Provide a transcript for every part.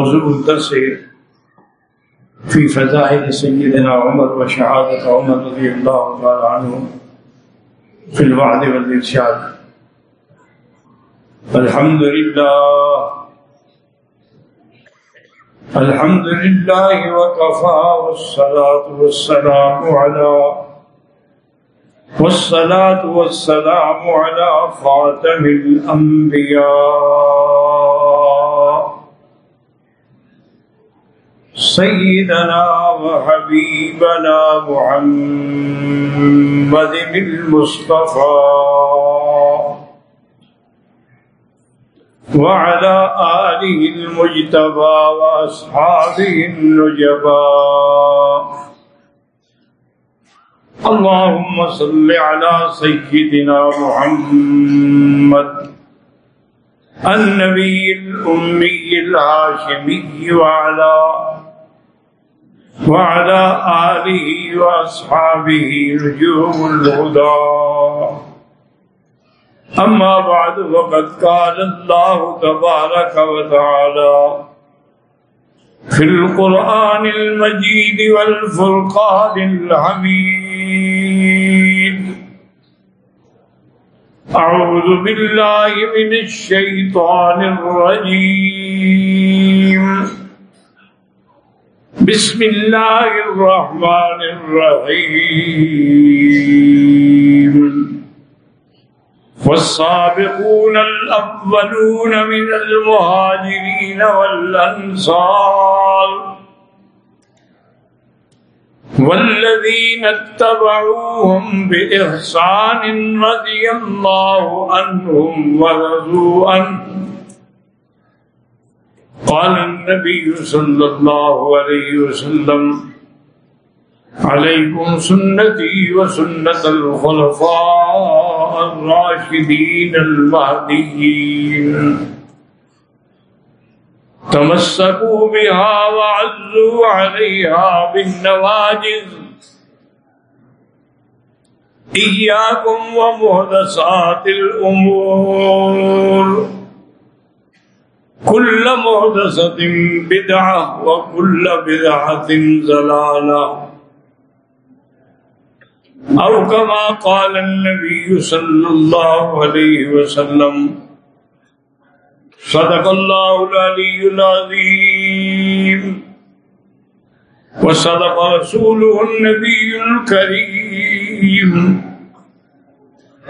موضوع الدرس في فضائل سيدنا عمر وشهادة عمر رضي الله تعالى عنه في الوعد والإرشاد الحمد لله الحمد لله وكفى والصلاة والسلام على والصلاة والسلام على خاتم الأنبياء سيدنا وحبيبنا محمد المصطفى وعلى آله المجتبى وأصحابه النجبى. اللهم صل على سيدنا محمد النبي الأمي الهاشمي وعلى وعلى آله وأصحابه نجوم الهدى. أما بعد، وقد قال الله تبارك وتعالى في القرآن المجيد والفرقان الحميد. أعوذ بالله من الشيطان الرجيم. بسم الله الرحمن الرحيم والسابقون الأولون من المهاجرين والأنصار. والذين اتبعوهم بإحسان رضي الله عنهم ورضوا عنه. قال النبي صلى الله عليه وسلم، عليكم سنتي وسنة الخلفاء الراشدين المهديين. تمسكوا بها وعزوا عليها بالنواجز إياكم ومهدسات الأمور. كل مهدسة بدعة وكل بدعة زلالة او كما قال النبي صلى الله عليه وسلم صدق الله العلي العظيم. وصدق رسوله النبي الكريم.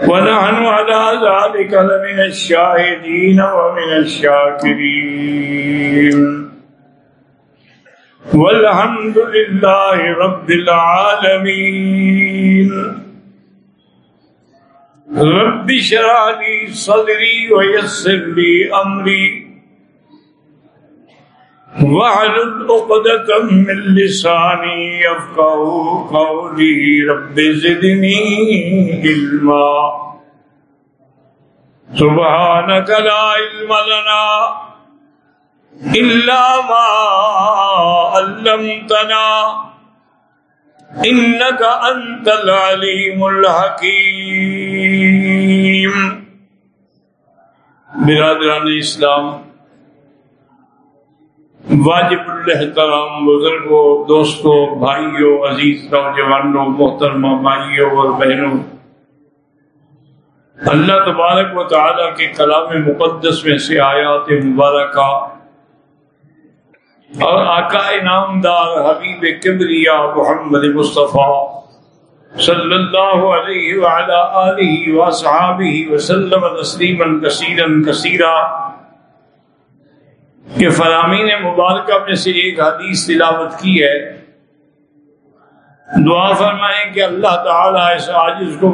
ونحن على ذلك لمن الشاهدين ومن الشاكرين. والحمد لله رب العالمين. رب شرع لي صدري ويسر لي أمري. وعلى الأقدة سبحانك لا علم لنا إلا ما علمتنا. إنك أنت العليم الحكيم. برادران اسلام واجب الحترام بزرگوں، دوستوں، بھائیوں، عزیز نوجوانوں، محترمہ بھائیوں اور بہنوں۔ اللہ تبارک و تعالیٰ کے کلام مقدس میں سے آیات مبارکہ۔ اور آقا انعام دار حبیب کبریا محمد مصطفیٰ صلی اللہ علیہ وعلا آلہ وصحابہ وسلم تسلیما کثیرا کثیرا۔ کہ فرامین مبارکہ میں سے ایک حدیث تلاوت کی ہے۔ دعا فرمائیں کہ اللہ تعالیٰ اس عاجز کو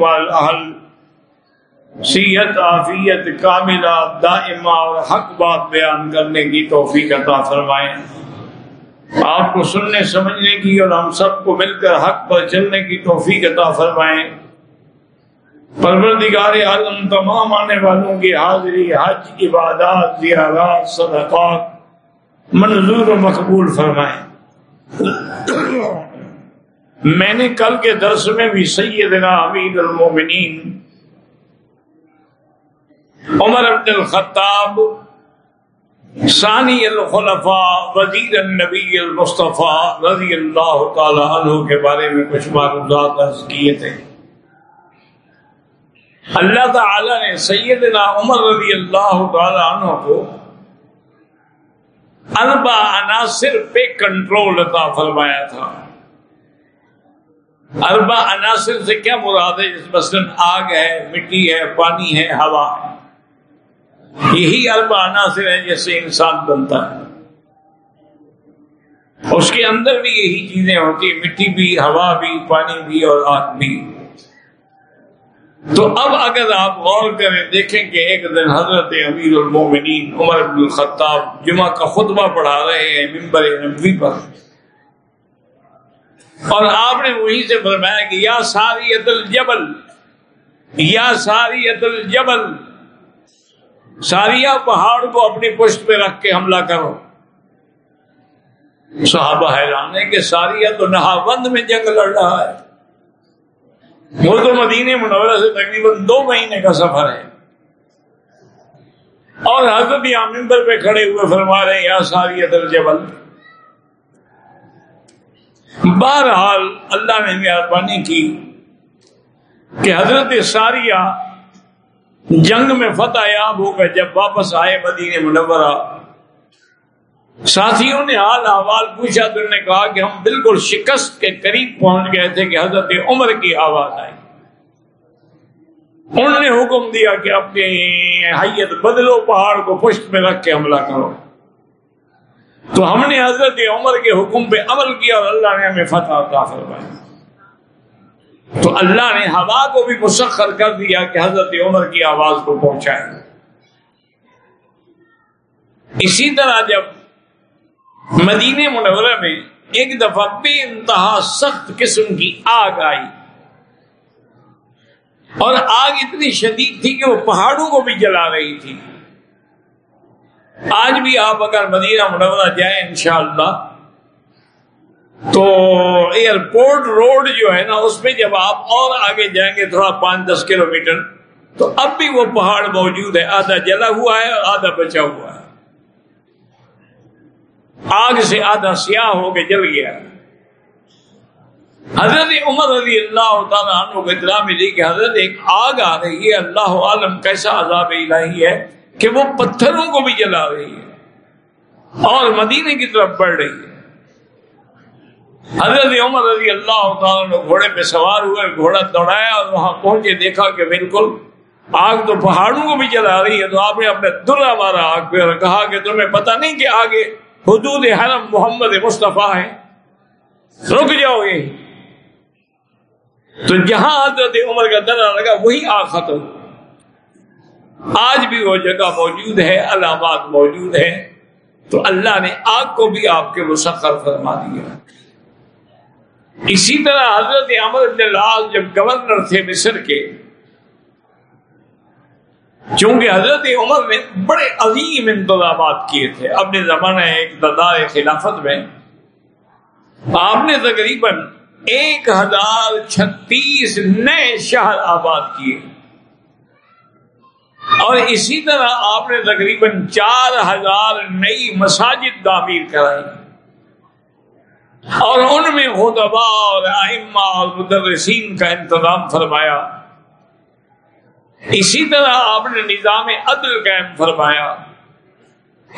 سیت، عافیت، کاملہ، دائمہ اور حق بات بیان کرنے کی توفیق عطا فرمائیں۔ آپ کو سننے، سمجھنے کی اور ہم سب کو مل کر حق پر چلنے کی توفیق عطا فرمائیں۔ پروردگار عالم تمام آنے والوں کی حاضری، حج عبادات زیارات، صدقات منظور و مقبول فرمائیں۔ میں نے کل کے درس میں بھی سیدنا امیر المومنین عمر عبد الخطاب، ثانی الخلفاء، وزیر النبی المصطفیٰ رضی اللہ تعالی عنہ کے بارے میں کچھ معلومات عرض کیے تھے۔ اللہ تعالی نے سیدنا عمر رضی اللہ تعالی عنہ کو اربا عناصر پہ کنٹرول عطا فرمایا تھا۔ اربا عناصر سے کیا مراد ہے؟ جس مثلاً آگ ہے، مٹی ہے، پانی ہے، ہوا۔ ہے یہی اربا عناصر ہے جیسے انسان بنتا ہے۔ اس کے اندر بھی یہی چیزیں ہوتی مٹی بھی، ہوا بھی، پانی بھی اور آگ بھی۔ تو اب اگر آپ غور کریں، دیکھیں کہ ایک دن حضرت امیر المومنین عمر بن الخطاب جمعہ کا خطبہ پڑھا رہے ہیں ممبر نبوی پر۔ اور آپ نے وہیں سے فرمایا کہ یا ساری الجبل، یا ساری الجبل ساریا پہاڑ کو اپنی پشت پہ رکھ کے حملہ کرو۔ صحابہ حیران ہے کہ ساریا تو نہاوند میں جنگ لڑ رہا ہے۔ وہ تو منورہ سے تقریباً دو مہینے کا سفر ہے۔ اور حضرت یا ممبر پہ کھڑے ہوئے فرما رہے ہیں، یا ساری الجبل بہرحال اللہ نے مہربانی کی کہ حضرت ساریہ جنگ میں فتح یاب ہو کر جب واپس آئے مدین منورہ۔ ساتھیوں نے حال احوال پوچھا تو انہوں نے کہا کہ ہم بالکل شکست کے قریب پہنچ گئے تھے کہ حضرت عمر کی آواز آئی۔ انہوں نے حکم دیا کہ اپنی حیت بدلو، پہاڑ کو پشت میں رکھ کے حملہ کرو۔ تو ہم نے حضرت عمر کے حکم پہ عمل کیا اور اللہ نے ہمیں فتح عطا فرمایا تو اللہ نے ہوا کو بھی مسخر کر دیا کہ حضرت عمر کی آواز کو پہنچائے۔ اسی طرح جب مدینہ منورہ میں ایک دفعہ بے انتہا سخت قسم کی آگ آئی۔ اور آگ اتنی شدید تھی کہ وہ پہاڑوں کو بھی جلا رہی تھی۔ آج بھی آپ اگر مدینہ منورہ جائیں انشاءاللہ، تو ایئرپورٹ روڈ جو ہے نا، اس میں جب آپ اور آگے جائیں گے تھوڑا پانچ دس کلو میٹر، تو اب بھی وہ پہاڑ موجود ہے، آدھا جلا ہوا ہے اور آدھا بچا ہوا ہے۔ آگ سے آدھا سیاہ ہو کے جل گیا۔ حضرت عمر علی اللہ تعالیٰ عنہ کو اطلاع ملی کہ حضرت ایک آگ آ رہی ہے، اللہ عالم کیسا عذاب الہی ہے کہ وہ پتھروں کو بھی جلا رہی ہے اور مدینے کی طرف بڑھ رہی ہے۔ حضرت عمر رضی اللہ تعالیٰ نے گھوڑے پہ سوار ہوئے، گھوڑا دوڑایا اور وہاں پہنچے، دیکھا کہ بالکل آگ تو پہاڑوں کو بھی جلا رہی ہے۔ تو آپ نے اپنے درا مارا آگ پہ اور کہا کہ تمہیں پتہ نہیں کہ آگے حدود حرم محمد مصطفیٰ ہے رک جاؤ گے۔ تو جہاں حضرت عمر کا درا لگا وہی آگ ختم۔ آج بھی وہ جگہ موجود ہے، علامات موجود ہے تو اللہ نے آگ کو بھی آپ کے مسخر فرما دیا۔ اسی طرح حضرت بن لال جب گورنر تھے مصر کے چونکہ حضرت عمر نے بڑے عظیم انتظامات کیے تھے۔ اپنے زمانہ اقتدار خلافت میں آپ نے تقریباً ایک ہزار چھتیس نئے شہر آباد کیے۔ اور اسی طرح آپ نے تقریباً چار ہزار نئی مساجد تعمیر کرائی۔ اور ان میں خطبا اور ائمہ اور مدرسین کا انتظام فرمایا۔ اسی طرح آپ نے نظام عدل قائم فرمایا۔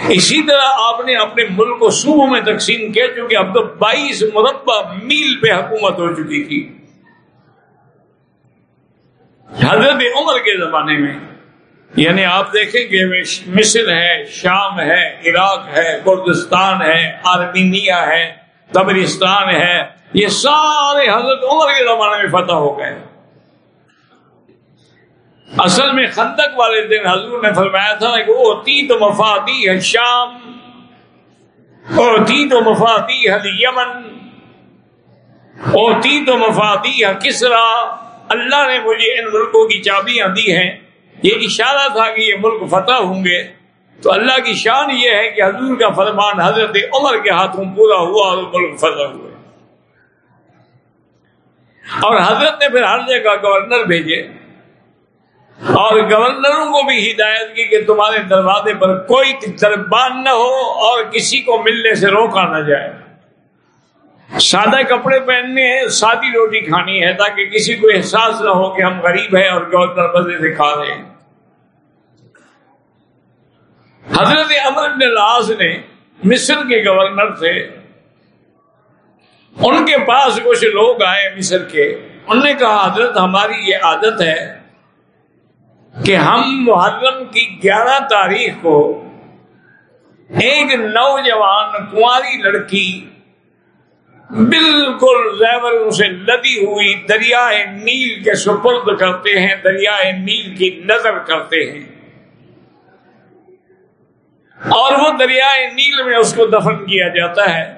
اسی طرح آپ نے اپنے ملک کو صوبوں میں تقسیم کیا، چونکہ اب تو بائیس مربع میل پہ حکومت ہو چکی تھی۔ حضرت عمر کے زمانے میں یعنی آپ دیکھیں کہ مصر ہے، شام ہے، عراق ہے، کردستان ہے، آرمینیا ہے تبرستان ہے، یہ سارے حضرت عمر کے زمانے میں فتح ہو گئے۔ اصل میں خندق والے دن حضور نے فرمایا تھا کہ وہ تی تو مفادی ہے شام، اور تی تو مفادی ہے یمن، اور تی تو مفادی ہے کسرا۔ اللہ نے مجھے ان ملکوں کی چابیاں دی ہیں۔ یہ اشارہ تھا کہ یہ ملک فتح ہوں گے۔ تو اللہ کی شان یہ ہے کہ حضور کا فرمان حضرت عمر کے ہاتھوں پورا ہوا اور ملک فتح ہوئے۔ اور حضرت نے پھر ہر جگہ گورنر بھیجے۔ اور گورنروں کو بھی ہدایت کی کہ تمہارے دروازے پر کوئی دربان نہ ہو اور کسی کو ملنے سے روکا نہ جائے۔ سادہ کپڑے پہننے ہیں، سادی روٹی کھانی ہے تاکہ کسی کو احساس نہ ہو کہ ہم غریب ہیں اور گورنر مزے سے کھا رہے ہیں۔ حضرت امر لاس نے مصر کے گورنر تھے ان کے پاس کچھ لوگ آئے مصر کے۔ انہوں نے کہا، حضرت ہماری یہ عادت ہے کہ ہم محرم کی گیارہ تاریخ کو ایک نوجوان کنواری لڑکی بالکل زیور سے لدی ہوئی دریائے نیل کے سپرد کرتے ہیں، دریائے نیل کی نظر کرتے ہیں۔ اور وہ دریائے نیل میں اس کو دفن کیا جاتا ہے۔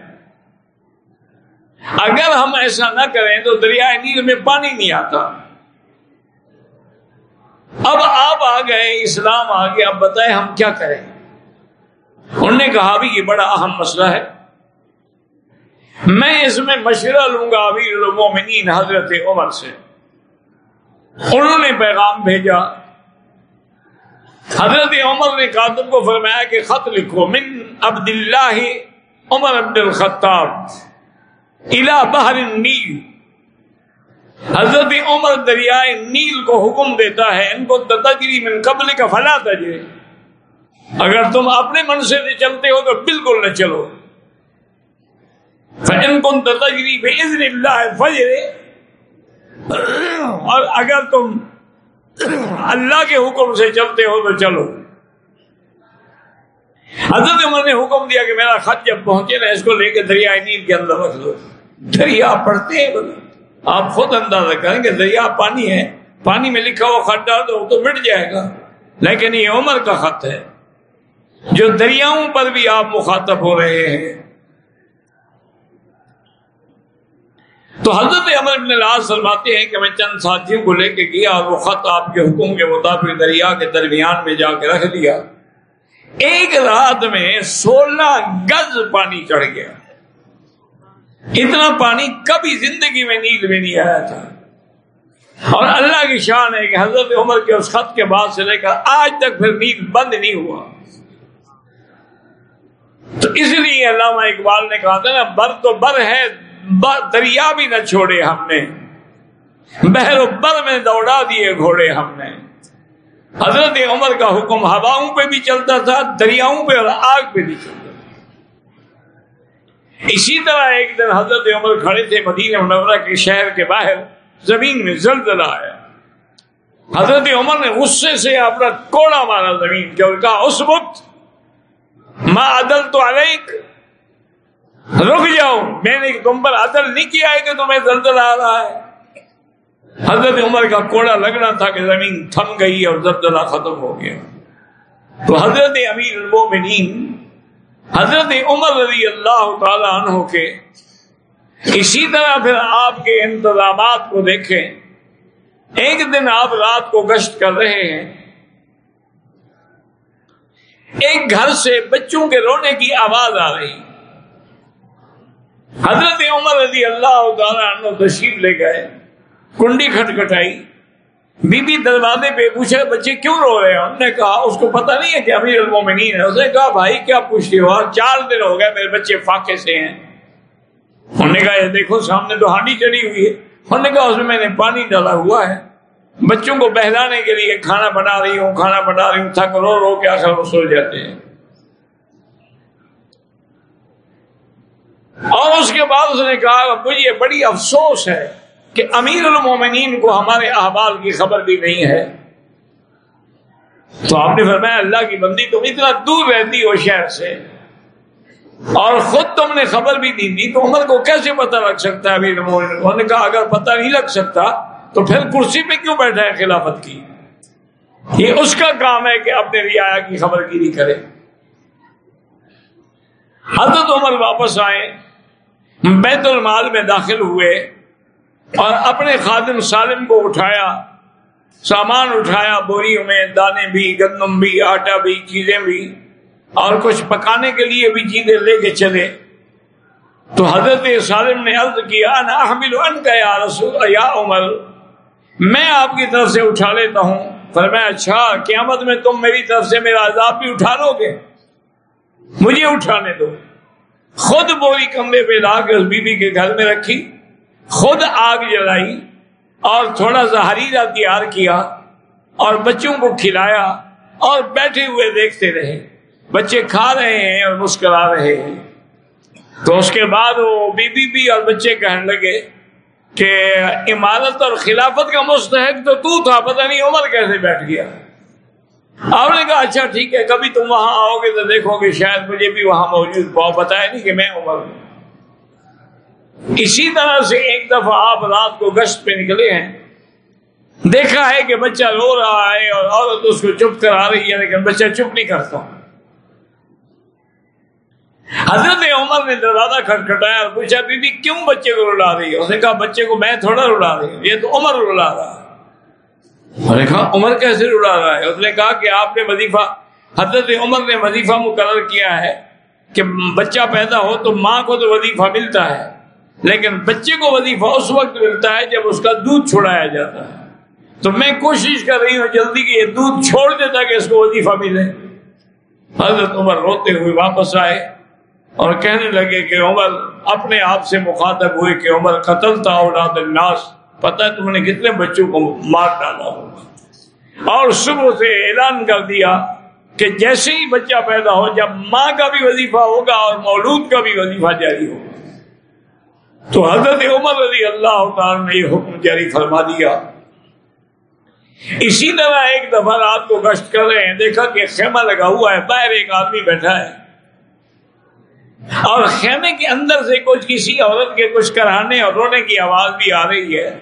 اگر ہم ایسا نہ کریں تو دریائے نیل میں پانی نہیں آتا۔ اب آپ آ گئے، اسلام آ گیا، اب بتائیں ہم کیا کریں؟ انہوں نے کہا بھی یہ بڑا اہم مسئلہ ہے۔ میں اس میں مشورہ لوں گا ابھی المومنین حضرت عمر سے۔ انہوں نے پیغام بھیجا۔ حضرت عمر نے کاتب کو فرمایا کہ خط لکھو۔ من عبد اللہ عمر عبد الخطاب الا بحر النیل حضرت عمر دریائے نیل کو حکم دیتا ہے، ان کو تجری من قبل کا فلا تجے اگر تم اپنے من سے چلتے ہو تو بالکل نہ چلو۔ فن کن تجری بزن اللہ فجر اور اگر تم اللہ کے حکم سے چلتے ہو تو چلو۔ حضرت عمر نے حکم دیا کہ میرا خط جب پہنچے نا، اس کو لے کے دریائے نیل کے اندر رکھ دو۔ دریا پڑھتے ہیں۔ آپ خود اندازہ کریں کہ دریا پانی ہے، پانی میں لکھا ہوا خط ڈال دو تو مٹ جائے گا۔ لیکن یہ عمر کا خط ہے۔ جو دریاؤں پر بھی آپ مخاطب ہو رہے ہیں۔ تو حضرت عمر ابن لاز فرماتے ہیں کہ میں چند ساتھیوں کو لے کے گیا اور وہ خط آپ کے حکم کے مطابق دریا کے درمیان میں جا کے رکھ دیا۔ ایک رات میں سولہ گز پانی چڑھ گیا۔ اتنا پانی کبھی زندگی میں نیند میں نہیں آیا تھا۔ اور اللہ کی شان ہے کہ حضرت عمر کے اس خط کے بعد سے لے کر آج تک پھر نیند بند نہیں ہوا۔ تو اس لیے علامہ اقبال نے کہا تھا نا، بر تو بر ہے دریا بھی نہ چھوڑے ہم نے۔ بہر و بر میں دوڑا دیے گھوڑے ہم نے۔ حضرت عمر کا حکم ہواؤں پہ بھی چلتا تھا، دریاؤں پہ اور آگ پہ بھی چلتا اسی طرح ایک دن حضرت عمر کھڑے تھے مدینہ منورہ کے شہر کے باہر، زمین میں زلزلہ آیا۔ حضرت عمر نے غصے سے اپنا کوڑا مارا زمین کے اور کہا اس وقت ماں عدل تو علیک۔ رک جاؤ، میں نے تم پر عدل نہیں کیا ہے کہ تمہیں زلزلہ آ رہا ہے۔ حضرت عمر کا کوڑا لگنا تھا کہ زمین تھم گئی اور زلزلہ ختم ہو گیا۔ تو حضرت امیر المومنین حضرت عمر رضی اللہ تعالی عنہ کے، اسی طرح پھر آپ کے انتظامات کو دیکھیں۔ ایک دن آپ رات کو گشت کر رہے ہیں۔ ایک گھر سے بچوں کے رونے کی آواز آ رہی۔ حضرت عمر رضی اللہ تعالیٰ عنہ تشریف لے گئے۔ کنڈی کھٹکھٹائی۔ بی بی دروازے پہ پوچھے بچے کیوں رو رہے ہیں؟ انہوں نے کہا، اس کو پتا نہیں ہے کہ امیر المومنین ہے۔ اس نے کہا، بھائی، کیا پوچھتے ہو؟ چار دن ہو گئے میرے بچے فاقے سے ہیں۔ انہوں نے کہا دیکھو، سامنے تو ہانڈی چڑھی ہوئی ہے۔ انہوں نے کہا، اس میں میں نے پانی ڈالا ہوا ہے۔ بچوں کو بہلانے کے لیے کھانا بنا رہی ہوں، کھانا بنا رہی ہوں تھک رو رو کے آخر وہ سو جاتے ہیں۔ اور اس کے بعد اس نے کہا، مجھے بڑی افسوس ہے کہ امیر المومنین کو ہمارے احبال کی خبر بھی نہیں ہے۔ تو آپ نے فرمایا اللہ کی بندی تم اتنا دور رہتی ہو شہر سے اور خود تم نے خبر بھی نہیں دی، تو عمر کو کیسے پتہ لگ سکتا ہے امیر المومنین؟ انہوں نے کہا، اگر پتہ نہیں لگ سکتا تو پھر کرسی پہ کیوں بیٹھا ہے خلافت کی؟ یہ اس کا کام ہے کہ اپنے رعایا کی خبر گیری کرے۔ حضرت عمر واپس آئے، بیت المال میں داخل ہوئے۔ اور اپنے خادم سالم کو اٹھایا، سامان اٹھایا، بوریوں میں دانے بھی، گندم بھی، آٹا بھی، چیزیں بھی، اور کچھ پکانے کے لیے بھی چیزیں لے کے چلے۔ تو حضرت سالم نے عرض کیا، انا احمل ان کا یا رسول، یا عمر، میں آپ کی طرف سے اٹھا لیتا ہوں۔ فرمایا اچھا قیامت میں تم میری طرف سے میرا عذاب بھی اٹھا لو گے۔ مجھے اٹھانے دو۔ خود بوری کمرے پہ لا کے اس بی بی کے گھر میں رکھی۔ خود آگ جلائی اور تھوڑا سا ہریرا تیار کیا اور بچوں کو کھلایا اور بیٹھے ہوئے دیکھتے رہے۔ بچے کھا رہے ہیں اور مسکرا رہے ہیں۔ تو اس کے بعد وہ بی بی بھی اور بچے کہنے لگے کہ عمارت اور خلافت کا مستحق تو تو تھا، پتہ نہیں عمر کیسے بیٹھ گیا۔ آپ نے کہا اچھا ٹھیک ہے، کبھی تم وہاں آؤ گے تو دیکھو گے، شاید مجھے بھی وہاں موجود پاؤ بتایا نہیں کہ میں عمر ہوں۔ اسی طرح سے ایک دفعہ آپ رات کو گشت پہ نکلے ہیں، دیکھا ہے کہ بچہ رو رہا ہے اور عورت اس کو چپ کرا رہی ہے یعنی لیکن بچہ چپ نہیں کرتا۔ حضرت عمر نے دروازہ کھٹکھٹایا اور پوچھا بی بی کیوں بچے کو رلا رہی ہے؟ اس نے کہا، بچے کو میں تھوڑا رلا رہی ہوں، یہ تو عمر رلا رہا ہے۔ کہا، عمر کیسے رلا رہا ہے؟ اس نے کہا کہ آپ نے وظیفہ، حضرت عمر نے وظیفہ مقرر کیا ہے کہ بچہ پیدا ہو تو ماں کو تو وظیفہ ملتا ہے۔ لیکن بچے کو وظیفہ اس وقت ملتا ہے جب اس کا دودھ چھڑایا جاتا ہے۔ تو میں کوشش کر رہی ہوں جلدی کہ یہ دودھ چھوڑ دے تاکہ اس کو وظیفہ ملے۔ حضرت عمر روتے ہوئے واپس آئے اور کہنے لگے کہ عمر، اپنے آپ سے مخاطب ہوئے کہ عمر قتل تھا اولاد الناس۔ پتہ ہے تم نے کتنے بچوں کو مار ڈالا ہوگا۔ اور صبح سے اعلان کر دیا کہ جیسے ہی بچہ پیدا ہو، جب ماں کا بھی وظیفہ ہوگا اور مولود کا بھی وظیفہ جاری ہوگا۔ تو حضرت عمر رضی اللہ تعالیٰ نے یہ حکم جاری فرما دیا۔ اسی طرح ایک دفعہ رات کو گشت کر رہے ہیں، دیکھا کہ خیمہ لگا ہوا ہے، باہر ایک آدمی بیٹھا ہے۔ اور خیمے کے اندر سے کچھ کسی عورت کے کچھ کرانے اور رونے کی آواز بھی آ رہی ہے۔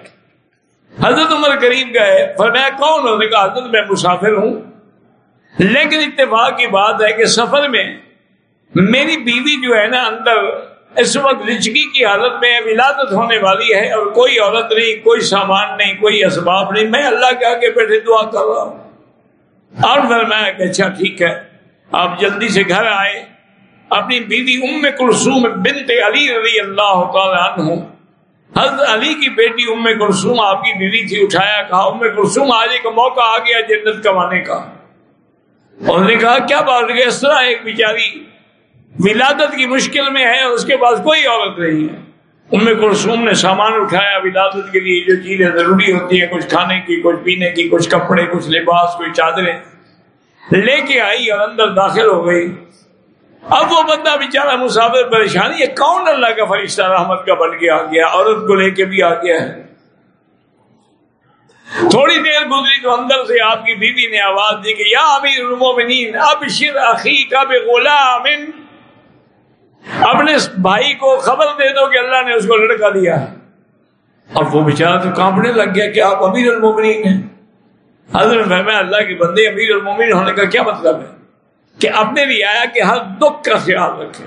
حضرت عمر کریم گئے فرمایا، کون ہونے کا حضرت میں مسافر ہوں۔ لیکن اتفاق کی بات ہے کہ سفر میں میری بیوی جو ہے نا، اندر اس وقت رچکی کی حالت میں ولادت ہونے والی ہے اور کوئی عورت نہیں، کوئی سامان نہیں، کوئی اسباب نہیں۔ میں اللہ کے آگے بیٹھے دعا کر رہا ہوں۔ اور فرمایا کہ اچھا ٹھیک ہے۔ آپ جلدی سے گھر آئے۔ اپنی بیوی ام کلثوم بنت علی رضی اللہ تعالی عنہ، حضرت علی کی بیٹی ام کلثوم آپ کی بیوی تھی، اٹھایا، کہا، ام کلثوم، آج ایک موقع آ گیا جنت کمانے کا۔ انہوں نے کہا، کیا بات اس طرح ایک بیچاری ولادت کی مشکل میں ہے، اس کے پاس کوئی عورت نہیں ہے۔ ام کلثوم نے سامان اٹھایا، ولادت کے لیے جو چیزیں ضروری ہوتی ہیں، کچھ کھانے کی، کچھ پینے کی، کچھ کپڑے، کچھ لباس کوئی چادریں۔ لے کے آئی اور اندر داخل ہو گئی۔ اب وہ بندہ بیچارہ مسافر پریشانی ہے کون اللہ کا فرشتہ رحمت کا بن کے آ گیا، عورت کو لے کے بھی آ گیا ہے۔ تھوڑی دیر گزری تو اندر سے آپ کی بیوی نے آواز دی کہ یا امیر المومنین اب شر عقی کا بے غلام اپنے بھائی کو خبر دے دو کہ اللہ نے اس کو لڑکا دیا اب وہ بیچارہ تو کانپنے لگ گیا کہ آپ امیر المومنین ہیں۔ حضرت میں اللہ کے بندے امیر المومنین ہونے کا کیا مطلب ہے؟ کہ اپنے بھی آیا کہ ہر دکھ کا خیال رکھے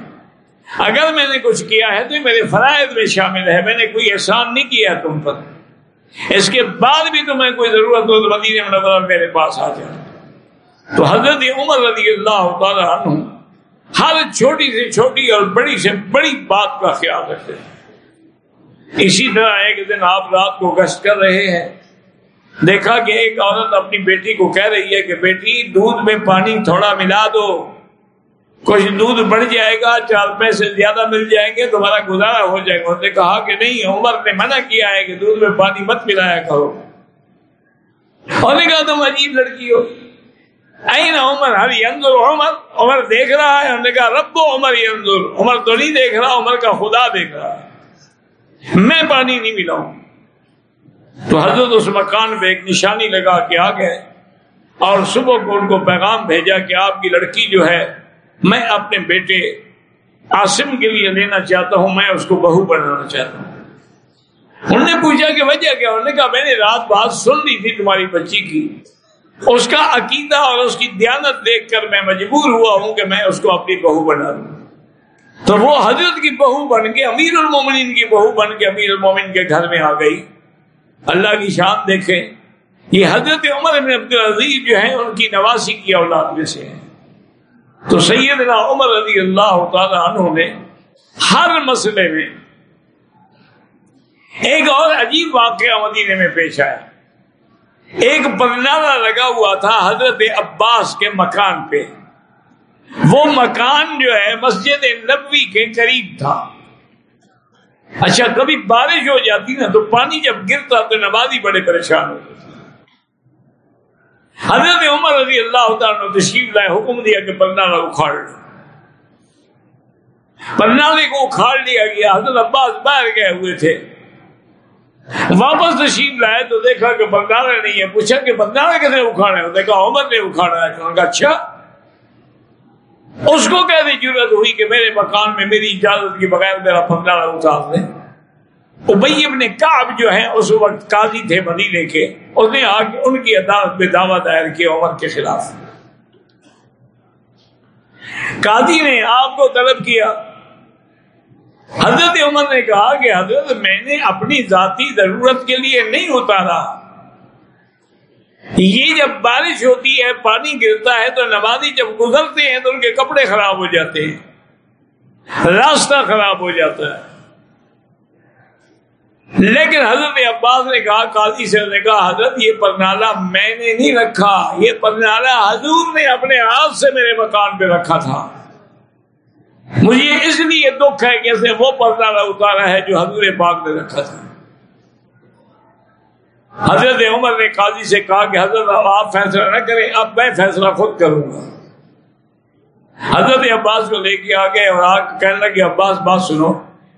اگر میں نے کچھ کیا ہے تو میرے فرائض میں شامل ہے۔ میں نے کوئی احسان نہیں کیا تم پر۔ اس کے بعد بھی تمہیں کوئی ضرورت ہو تو مدینہ منورہ میرے پاس آ جائے تو حضرت عمر رضی اللہ تعالیٰ عنہ ہر چھوٹی سے چھوٹی اور بڑی سے بڑی بات کا خیال رکھتے ہیں۔ اسی طرح ایک دن آپ رات کو گشت کر رہے ہیں۔ دیکھا کہ ایک عورت اپنی بیٹی کو کہہ رہی ہے کہ بیٹی، دودھ میں پانی تھوڑا ملا دو۔ کچھ دودھ بڑھ جائے گا، چار پیسے زیادہ مل جائیں گے، تمہارا گزارا ہو جائے گا۔ اس نے کہا کہ نہیں، عمر نے منع کیا ہے کہ دودھ میں پانی مت ملایا کرو۔ اور نے کہا، تم عجیب لڑکی ہو۔ این عمر؟ ہر ینظر عمر. عمر دیکھ رہا ہے. ہم نے کہا، رب عمر ینظر عمر تو نہیں دیکھ رہا، عمر کا خدا دیکھ رہا ہے. میں پانی نہیں ملاؤں. تو حضرت اس مکان پہ ایک نشانی لگا کے آ گئے اور صبح کو ان کو پیغام بھیجا کہ آپ کی لڑکی جو ہے، میں اپنے بیٹے آسم کے لیے لینا چاہتا ہوں، میں اس کو بہو بنانا چاہتا ہوں۔ انہوں نے پوچھا کہ وجہ کیا؟ انہوں نے کہا، میں نے رات بات سن لی تھی تمہاری بچی کی۔ اس کا عقیدہ اور اس کی دیانت دیکھ کر میں مجبور ہوا ہوں کہ میں اس کو اپنی بہو بنا دوں۔ تو وہ حضرت کی بہو بن کے، امیر المومنین کی بہو بن کے امیر المومن کے گھر میں آ گئی۔ اللہ کی شان دیکھیں۔ یہ حضرت عمر ابن عبد العزیز جو ہیں، ان کی نواسی کی اولاد میں سے ہیں۔ تو سیدنا عمر رضی اللہ تعالی عنہ نے ہر مسئلے میں ایک اور عجیب واقعہ مدینے میں پیش آیا۔ ایک پرنالہ لگا ہوا تھا حضرت عباس کے مکان پہ۔ وہ مکان جو ہے مسجد نبوی کے قریب تھا۔ اچھا کبھی بارش ہو جاتی نا تو پانی جب گرتا تو نمازی بڑے پریشان ہوتے حضرت عمر رضی اللہ تعالیٰ تشریف لائے، حکم دیا کہ پرنالہ اکھاڑ۔ لو پرنالے کو اکھاڑ لیا گیا، حضرت عباس باہر گئے ہوئے تھے۔ واپس تشریف لائے تو دیکھا کہ بنگالہ نہیں ہے، پوچھا کہ بنگالہ کس نے اکھاڑا ہے؟ دیکھا عمر نے اکھاڑا ہے۔ کہا اچھا۔ اس کو کہنے ضرورت ہوئی کہ میرے مکان میں میری اجازت کے بغیر میرا بنگالہ اتار دیں ابئی ابن کعب جو ہیں، اس وقت قاضی تھے مدینے کے۔ اس نے آ ان کی عدالت میں دعویٰ دائر کیا عمر کے خلاف۔ قاضی نے آپ کو طلب کیا۔ حضرت عمر نے کہا کہ حضرت میں نے اپنی ذاتی ضرورت کے لیے نہیں اتارا یہ جب بارش ہوتی ہے، پانی گرتا ہے تو نمازی جب گزرتے ہیں تو ان کے کپڑے خراب ہو جاتے ہیں۔ راستہ خراب ہو جاتا ہے۔ لیکن حضرت عباس نے کہا، قاضی سے نے کہا، حضرت یہ پرنالہ میں نے نہیں رکھا، یہ پرنالہ حضور نے اپنے ہاتھ سے میرے مکان پہ رکھا تھا۔ مجھے اس لیے دکھ ہے کہ اسے وہ پردہ اتارا ہے جو حضور پاک نے رکھا تھا۔ حضرت عمر نے قاضی سے کہا کہ حضرت آپ فیصلہ نہ کریں، اب میں فیصلہ خود کروں گا۔ حضرت عباس کو لے کے آگے اور آ کہنے لگے، عباس، بات سنو۔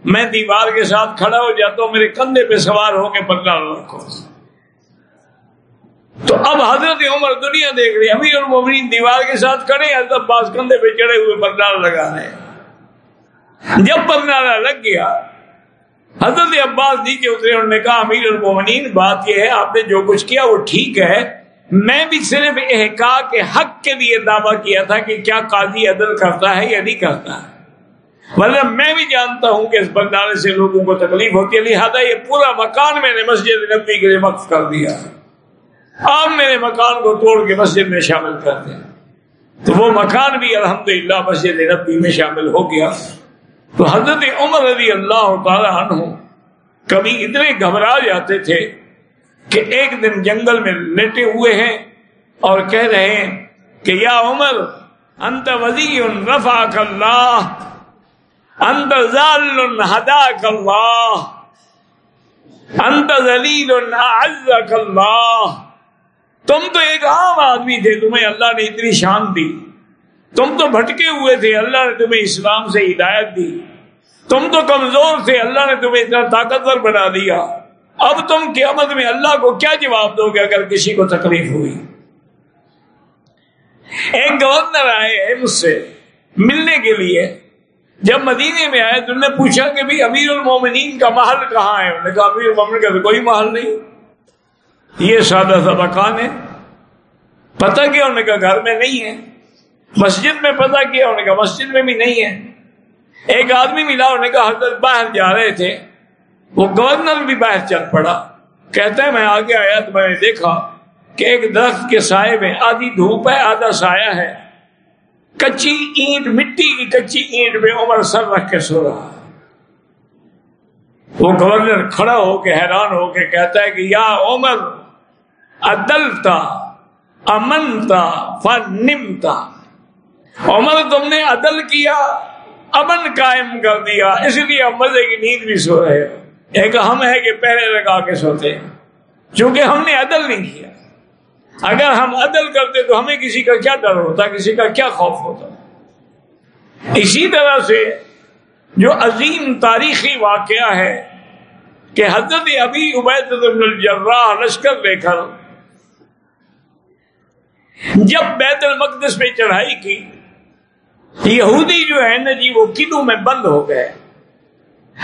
میں دیوار کے ساتھ کھڑا ہو جاتا ہوں، میرے کندھے پہ سوار ہو کے پردہ رکھو۔ تو اب حضرت عمر دنیا دیکھ رہی ابھی اور دیوار کے ساتھ کھڑے، حضرت عباس کندھے پہ چڑھے ہوئے پردہ لگا رہے۔ ہیں جب پرنالہ لگ گیا، حضرت عباس نیچے اترے انہوں نے کہا، امیر المومنین، بات یہ ہے، آپ نے جو کچھ کیا وہ ٹھیک ہے۔ میں بھی صرف احقاق کے حق کے لیے دعویٰ کیا تھا کہ کیا قاضی عدل کرتا ہے یا نہیں کرتا ہے۔ مطلب میں بھی جانتا ہوں کہ اس بندارے سے لوگوں کو تکلیف ہوتی ہے، لہٰذا یہ پورا مکان میں نے مسجد نبی کے لیے وقف کر دیا۔ آپ میرے مکان کو توڑ کے مسجد میں شامل کر دیں تو وہ مکان بھی الحمدللہ مسجد نبی میں شامل ہو گیا۔ تو حضرت عمر رضی اللہ تعالی عنہ کبھی اتنے گھبرا جاتے تھے کہ ایک دن جنگل میں لیٹے ہوئے ہیں اور کہہ رہے ہیں کہ یا عمر، انت وزی رفا اللہ، انت ضال ہدا اللہ، انت ذلیل اللہ۔ تم تو ایک عام آدمی تھے، تمہیں اللہ نے اتنی شان دی۔ تم تو بھٹکے ہوئے تھے، اللہ نے تمہیں اسلام سے ہدایت دی۔ تم تو کمزور تھے، اللہ نے تمہیں اتنا طاقتور بنا دیا۔ اب تم قیامت میں اللہ کو کیا جواب دو گے اگر کسی کو تکلیف ہوئی؟ ایک گورنر آئے مجھ سے ملنے کے لیے۔ جب مدینے میں آئے تو انہوں نے پوچھا کہ بھی امیر المومنین کا محل کہاں ہے؟ انہوں نے کہا، امیر المومن کا تو کوئی محل نہیں۔ یہ سادہ سا مکان ہے۔ پتہ کیا انہوں نے کہا، گھر میں نہیں ہے۔ مسجد میں پتا کیا انہوں نے کہا، مسجد میں بھی نہیں ہے۔ ایک آدمی ملا، انہوں نے کہا، حضرت باہر جا رہے تھے۔ وہ گورنر بھی باہر چل پڑا۔ کہتا ہے، میں آگے آیا تو میں نے دیکھا کہ ایک درخت کے سائے میں آدھی دھوپ ہے، آدھا سایہ ہے۔ کچی اینٹ، مٹی کی کچی اینٹ میں عمر سر رکھ کے سو رہا۔ وہ گورنر کھڑا ہو کے، حیران ہو کے کہتا ہے کہ، یا عمر، عدلتا، امنتا، فنمتا۔ عمر تم نے عدل کیا، امن قائم کر دیا، اس لیے ہم مزے کی نیند بھی سو رہے ایک ہم ہے کہ پہلے لگا کے سوتے ہیں۔ چونکہ ہم نے عدل نہیں کیا۔ اگر ہم عدل کرتے تو ہمیں کسی کا کیا ڈر ہوتا، کسی کا کیا خوف ہوتا۔ اسی طرح سے جو عظیم تاریخی واقعہ ہے کہ حضرت ابھی عبید الجراح لشکر لے کر جب بیت المقدس میں چڑھائی کی یہودی جو ہے نا جی وہ قلعوں میں بند ہو گئے۔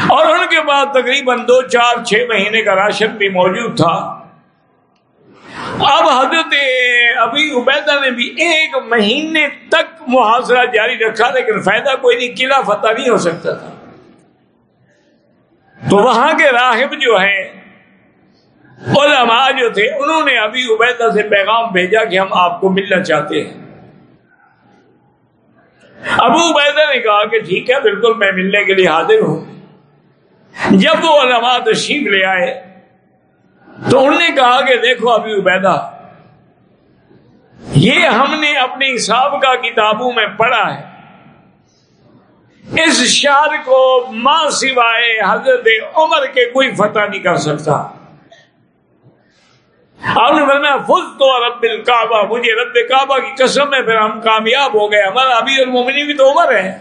اور ان کے بعد تقریباً دو، چار، چھ مہینے کا راشن بھی موجود تھا۔ اب حضرت ابھی عبیدہ نے بھی ایک مہینے تک محاصرہ جاری رکھا، لیکن فائدہ کوئی نہیں، قلعہ فتح نہیں ہو سکتا تھا۔ تو وہاں کے راہب جو ہیں، علماء جو تھے، انہوں نے ابھی عبیدہ سے پیغام بھیجا کہ ہم آپ کو ملنا چاہتے ہیں۔ ابو عبیدہ نے کہا کہ ٹھیک ہے، بالکل میں ملنے کے لیے حاضر ہوں۔ جب وہ علماء تشریف لے آئے، تو انہوں نے کہا کہ دیکھو ابھی عبیدہ، یہ ہم نے اپنے حساب کا کتابوں میں پڑھا ہے۔ اس شہر کو ماں سوائے حضرت عمر کے کوئی فتح نہیں کر سکتا۔ آپ نے فرمایا فل تو رب الکعبہ. مجھے رب کعبہ کی قسم ہے، پھر ہم کامیاب ہو گئے، ہمارا ابھی المومنی بھی تو عمر ہے۔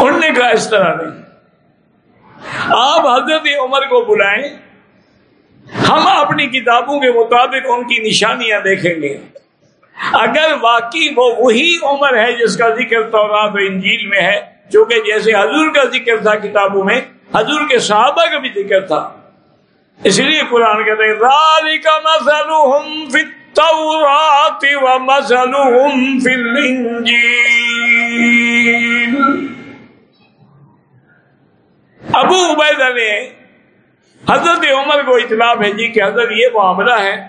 انہوں نے کہا، اس طرح نہیں۔ آپ حضرت عمر کو بلائیں، ہم اپنی کتابوں کے مطابق ان کی نشانیاں دیکھیں گے۔ اگر واقعی وہ وہی عمر ہے جس کا ذکر تورات و انجیل میں ہے، جو کہ جیسے حضور کا ذکر تھا کتابوں میں، حضور کے صحابہ کا بھی ذکر تھا۔ اس لیے قرآن کہتے ہیں ابو عبیدہ نے حضرت عمر کو اطلاع بھیجی کہ حضرت یہ معاملہ ہے،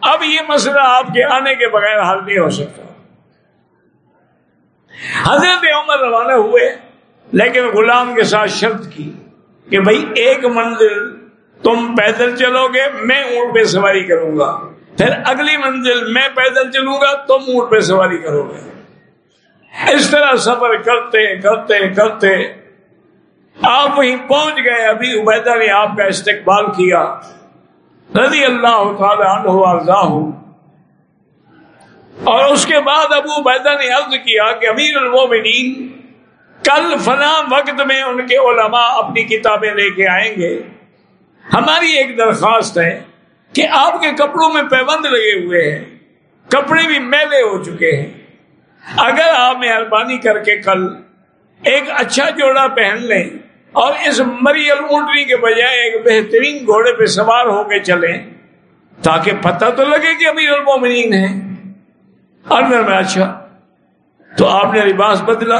اب یہ مسئلہ آپ کے آنے کے بغیر حل نہیں ہو سکتا۔ حضرت عمر روانہ ہوئے، لیکن غلام کے ساتھ شرط کی کہ بھائی ایک منزل تم پیدل چلو گے، میں اونٹ پہ سواری کروں گا۔ پھر اگلی منزل، میں پیدل چلوں گا، تم اونٹ پہ سواری کرو گے۔ اس طرح سفر کرتے کرتے کرتے آپ وہیں پہنچ گئے۔ ابھی عبیدہ نے آپ کا استقبال کیا۔ رضی اللہ تعالی عنہ ہو اور اس کے بعد ابو عبیدہ نے عرض کیا کہ امیر المومنین، کل فلاں وقت میں ان کے علماء اپنی کتابیں لے کے آئیں گے۔ ہماری ایک درخواست ہے کہ آپ کے کپڑوں میں پیبند لگے ہوئے ہیں، کپڑے بھی میلے ہو چکے ہیں۔ اگر آپ مہربانی کر کے کل ایک اچھا جوڑا پہن لیں اور اس مریل اونٹنی کے بجائے ایک بہترین گھوڑے پہ سوار ہو کے چلیں، تاکہ پتہ تو لگے کہ امیر المومنین ہیں۔ اندر میں اچھا تو آپ نے لباس بدلا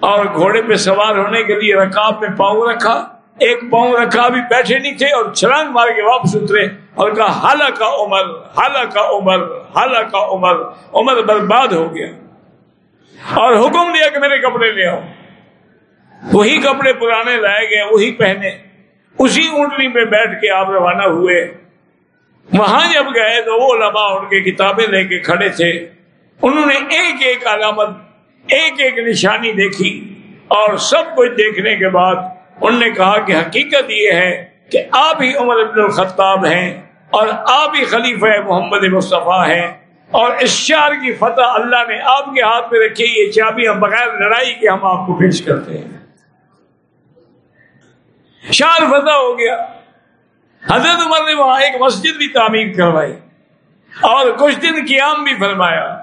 اور گھوڑے پہ سوار ہونے کے لیے رکاب میں پاؤں رکھا۔ ایک پاؤں رکھا بھی بیٹھے نہیں تھے اور چھلانگ مار کے واپس اترے اور کہا حالہ کا عمر حالہ کا عمر حالہ کا عمر عمر برباد ہو گیا۔ اور حکم دیا کہ میرے کپڑے لے آؤ۔ وہی کپڑے پرانے لائے گئے، وہی پہنے۔ اسی اونٹنی پہ بیٹھ کے آپ روانہ ہوئے۔ وہاں جب گئے تو وہ لمبا ان کے کتابیں لے کے کھڑے تھے۔ انہوں نے ایک ایک علامت، ایک ایک نشانی دیکھی اور سب کچھ دیکھنے کے بعد انہوں نے کہا کہ حقیقت یہ ہے کہ آپ ہی عمر ابن الخطاب ہیں اور آپ ہی خلیفہ محمد مصطفیٰ ہیں اور اس شہر کی فتح اللہ نے آپ کے ہاتھ میں رکھی، یہ چابیاں بغیر لڑائی کے ہم آپ کو پیش کرتے ہیں۔ شار فتح ہو گیا۔ حضرت عمر نے وہاں ایک مسجد بھی تعمیر کروائی اور کچھ دن قیام بھی فرمایا۔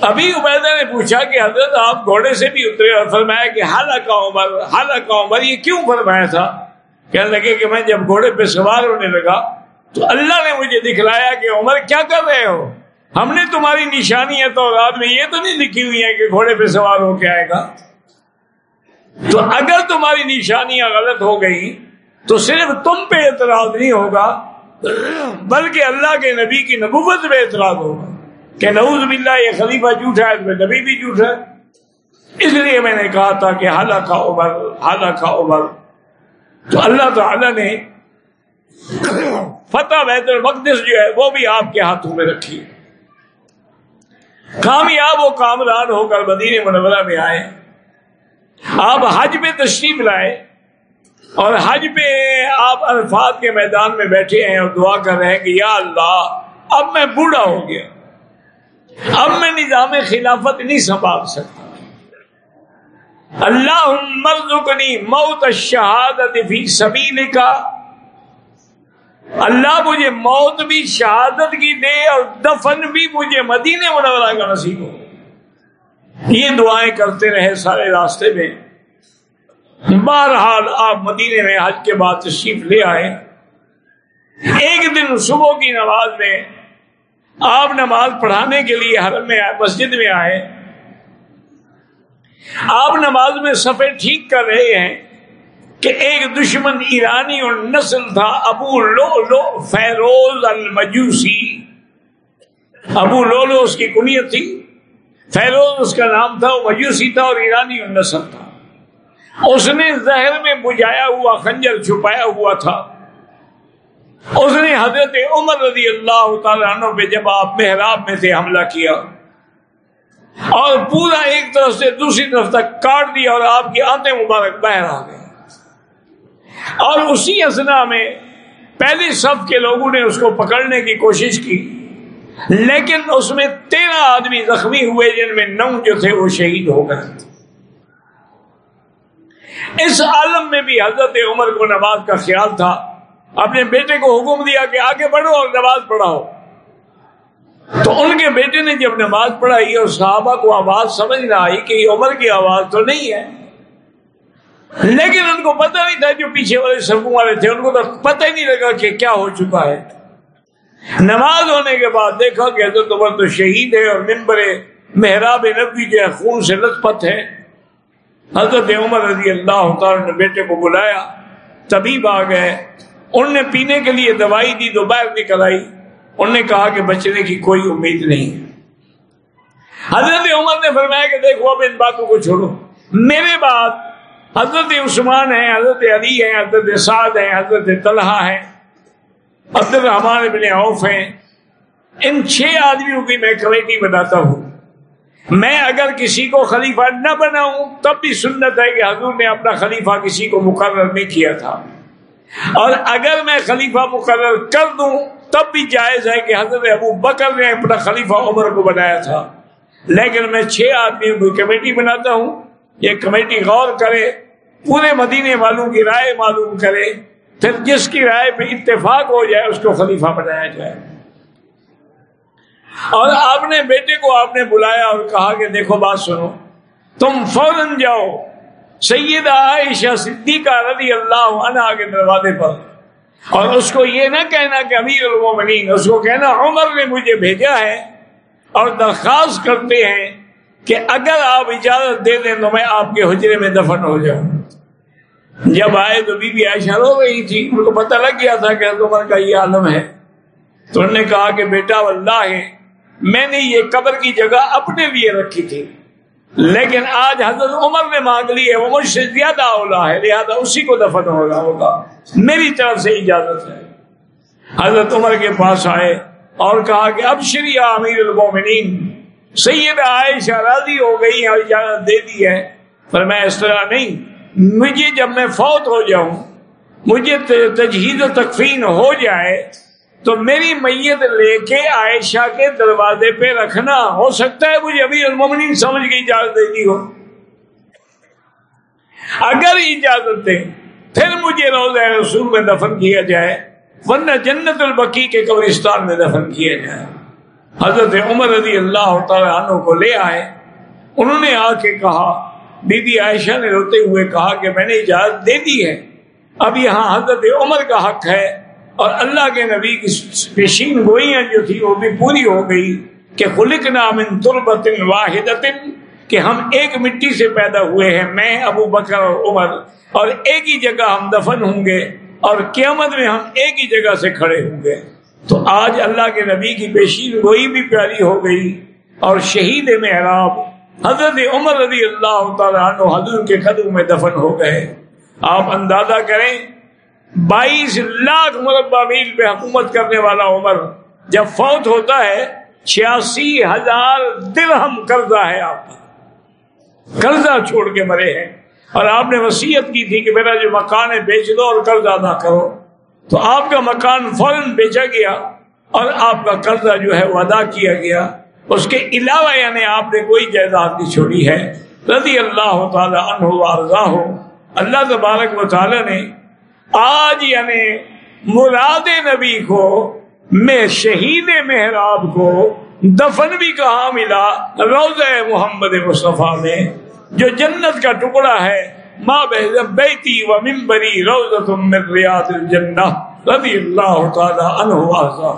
ابھی عبیدہ نے پوچھا کہ حضرت آپ گھوڑے سے بھی اترے اور فرمایا کہ حالہ کا عمر حالہ کا عمر، یہ کیوں فرمایا تھا؟ کہنے لگے کہ میں جب گھوڑے پہ سوار ہونے لگا تو اللہ نے مجھے دکھلایا کہ عمر کیا کر رہے ہو؟ ہم نے تمہاری نشانی ہے تو رات میں یہ تو نہیں لکھی ہوئی ہے کہ گھوڑے پہ سوار ہو کے آئے گا۔ تو اگر تمہاری نشانیاں غلط ہو گئی تو صرف تم پہ اعتراض نہیں ہوگا، بلکہ اللہ کے نبی کی نبوت پہ اعتراض ہوگا۔ کہ نعوذ باللہ یہ خلیفہ جھوٹا ہے نبی بھی جھوٹا ہے۔ اس لیے میں نے کہا تھا کہ حالہ کا عمر حالہ کا عمر۔ تو اللہ تعالی نے فتح بیت المقدس جو ہے، وہ بھی آپ کے ہاتھوں میں رکھی کامیاب و کامران ہو کر مدینہ منورہ میں آئے۔ آپ حج پہ تشریف لائے۔ اور حج پہ آپ الفاظ کے میدان میں بیٹھے ہیں اور دعا کر رہے ہیں کہ یا اللہ، اب میں بوڑھا ہو گیا۔ اب میں نظام خلافت نہیں سنبھال سکتا۔ اللہ مرزقنی موت شہادت فی سبیل کا اللہ مجھے موت بھی، شہادت کی دے اور دفن بھی مجھے مدینے منورہ کا نصیب ہو۔ یہ دعائیں کرتے رہے سارے راستے میں۔ بہرحال آپ مدینے میں حج کے بعد تشریف لے آئے۔ ایک دن صبح کی نماز میں آپ نماز پڑھانے کے لیے حرم میں آئے، مسجد میں آئے۔ آپ نماز میں سفید ٹھیک کر رہے ہیں کہ ایک دشمن ایرانی اور نسل تھا، ابو لو لو فیروز المجوسی۔ ابو لو لو اس کی کنیت تھی۔ فیروز اس کا نام تھا، وہ مجوسی تھا اور ایرانی اور نسل تھا۔ اس نے زہر میں بجایا ہوا، خنجر چھپایا ہوا تھا۔ اس نے حضرت عمر رضی اللہ تعالیٰ عنہ پہ جب آپ محراب میں سے حملہ کیا اور پورا ایک طرف سے دوسری طرف تک کاٹ دیا اور آپ کی آتے مبارک باہر آ گئے اور اسی اسنا میں پہلی صف کے لوگوں نے اس کو پکڑنے کی کوشش کی، لیکن اس میں تیرہ آدمی زخمی ہوئے جن میں نو جو تھے وہ شہید ہو گئے۔ اس عالم میں بھی حضرت عمر کو نماز کا خیال تھا۔ اپنے بیٹے کو حکم دیا کہ آگے بڑھو اور نماز پڑھاؤ۔ تو ان کے بیٹے نے جب نماز پڑھائی اور صحابہ کو آواز سمجھ نہ آئی کہ یہ عمر کی آواز تو نہیں ہے، لیکن ان کو پتہ نہیں تھا جو پیچھے والے سبوں والے تھے، ان کو تو پتہ ہی نہیں لگا کہ کیا ہو چکا ہے۔ نماز ہونے کے بعد دیکھا کہ حضرت عمر تو شہید ہے اور ممبر محراب نبی جو ہے خون سے لت پت ہے۔ حضرت عمر رضی اللہ تعالی نے بیٹے کو بلایا، طبیب آ گئے۔ ان نے پینے کے لیے دوائی دی، تو باہر نکل آئی۔ انہوں نے کہا کہ بچنے کی کوئی امید نہیں ہے۔ حضرت عمر نے فرمایا کہ دیکھو، اب ان باتوں کو چھوڑو۔ میرے بعد حضرت عثمان ہیں، حضرت علی ہیں، حضرت سعد ہیں، حضرت طلحہ ہیں، عبد الرحمان ابن عوف ہیں۔ ان چھ آدمیوں کی میں کمیٹی بناتا ہوں۔ میں اگر کسی کو خلیفہ نہ بناؤں، تب بھی سنت ہے کہ حضور نے اپنا خلیفہ کسی کو مقرر نہیں کیا تھا۔ اور اگر میں خلیفہ مقرر کر دوں، تب بھی جائز ہے کہ حضرت ابو بکر نے اپنا خلیفہ عمر کو بنایا تھا۔ لیکن میں چھ آدمیوں کی کمیٹی بناتا ہوں، یہ کمیٹی غور کرے، پورے مدینے والوں کی رائے معلوم کرے، پھر جس کی رائے پہ اتفاق ہو جائے، اس کو خلیفہ بنایا جائے۔ اور آپ نے بیٹے کو آپ نے بلایا اور کہا کہ دیکھو بات سنو، تم فوراً جاؤ سید عائشہ صدیقہ رضی اللہ عنہ کے دروازے پر۔ اور اس کو یہ نہ کہنا کہ امیر المومنین، اس کو کہنا عمر نے مجھے بھیجا ہے اور درخواست کرتے ہیں کہ اگر آپ اجازت دے دیں تو میں آپ کے حجرے میں دفن ہو جاؤں۔ جب آئے تو بی بی عائشہ رو رہی تھی، ان کو پتہ لگ گیا تھا کہ عمر کا یہ عالم ہے۔ تو انہوں نے کہا کہ بیٹا اللہ ہے، میں نے یہ قبر کی جگہ اپنے لیے رکھی تھی۔ لیکن آج حضرت عمر نے مانگ لی ہے، وہ مجھ سے زیادہ اولا ہے لہٰذا اسی کو دفن ہوگا ہوگا۔ میری طرف سے اجازت ہے۔ حضرت عمر کے پاس آئے اور کہا کہ اب شری امیر المومنین، سید عائشہ راضی ہو گئی اور اجازت دے دی ہے۔ پر میں اس طرح نہیں، مجھے جب میں فوت ہو جاؤں، مجھے تجہید و تکفین ہو جائے تو میری میت لے کے عائشہ کے دروازے پہ رکھنا ہو سکتا ہے مجھے ابھی المومنین سمجھ کے اجازت دے دی ہو۔ اگر اجازت دے، پھر مجھے روزہ رسول میں دفن کیا جائے، ورنہ جنت البقی کے قبرستان میں دفن کیا جائے۔ حضرت عمر رضی اللہ تعالیٰ عنہ کو لے آئے۔ انہوں نے آ کے کہا بی بی عائشہ نے روتے ہوئے کہا کہ میں نے اجازت دے دی ہے۔ اب یہاں حضرت عمر کا حق ہے۔ اور اللہ کے نبی کی پیشین گوئیاں جو تھی وہ بھی پوری ہو گئی کہ خلق نام تربت واحد کہ ہم ایک مٹی سے پیدا ہوئے ہیں، میں، ابو بکر اور عمر، اور ایک ہی جگہ ہم دفن ہوں گے اور قیامت میں ہم ایک ہی جگہ سے کھڑے ہوں گے۔ تو آج اللہ کے نبی کی پیشین گوئی بھی پیاری ہو گئی اور شہید محراب حضرت عمر رضی اللہ تعالیٰ عنہ حضور کے قدم میں دفن ہو گئے۔ آپ اندازہ کریں بائیس لاکھ مربع میل پہ حکومت کرنے والا عمر جب فوت ہوتا ہے، چھیاسی ہزار درہم قرضہ ہے آپ کا۔ قرضہ چھوڑ کے مرے ہیں۔ اور آپ نے وسیعت کی تھی کہ میرا جو مکان ہے، بیچ دو اور قرضہ ادا کرو۔ تو آپ کا مکان فوراً بیچا گیا اور آپ کا قرضہ جو ہے وہ ادا کیا گیا۔ اس کے علاوہ یعنی آپ نے کوئی جائیداد نہیں چھوڑی ہے۔ رضی اللہ تعالیٰ عنہ ہو اللہ تبارک و تعالیٰ نے آج یعنی مراد نبی کو، میں شہید محراب کو دفن بھی کہاں ملا؟ روز محمد مصطفیٰ میں، جو جنت کا ٹکڑا ہے ماں بیتی و ممبری روزت تم ریاض الجنہ رضی اللہ تعالی عنہ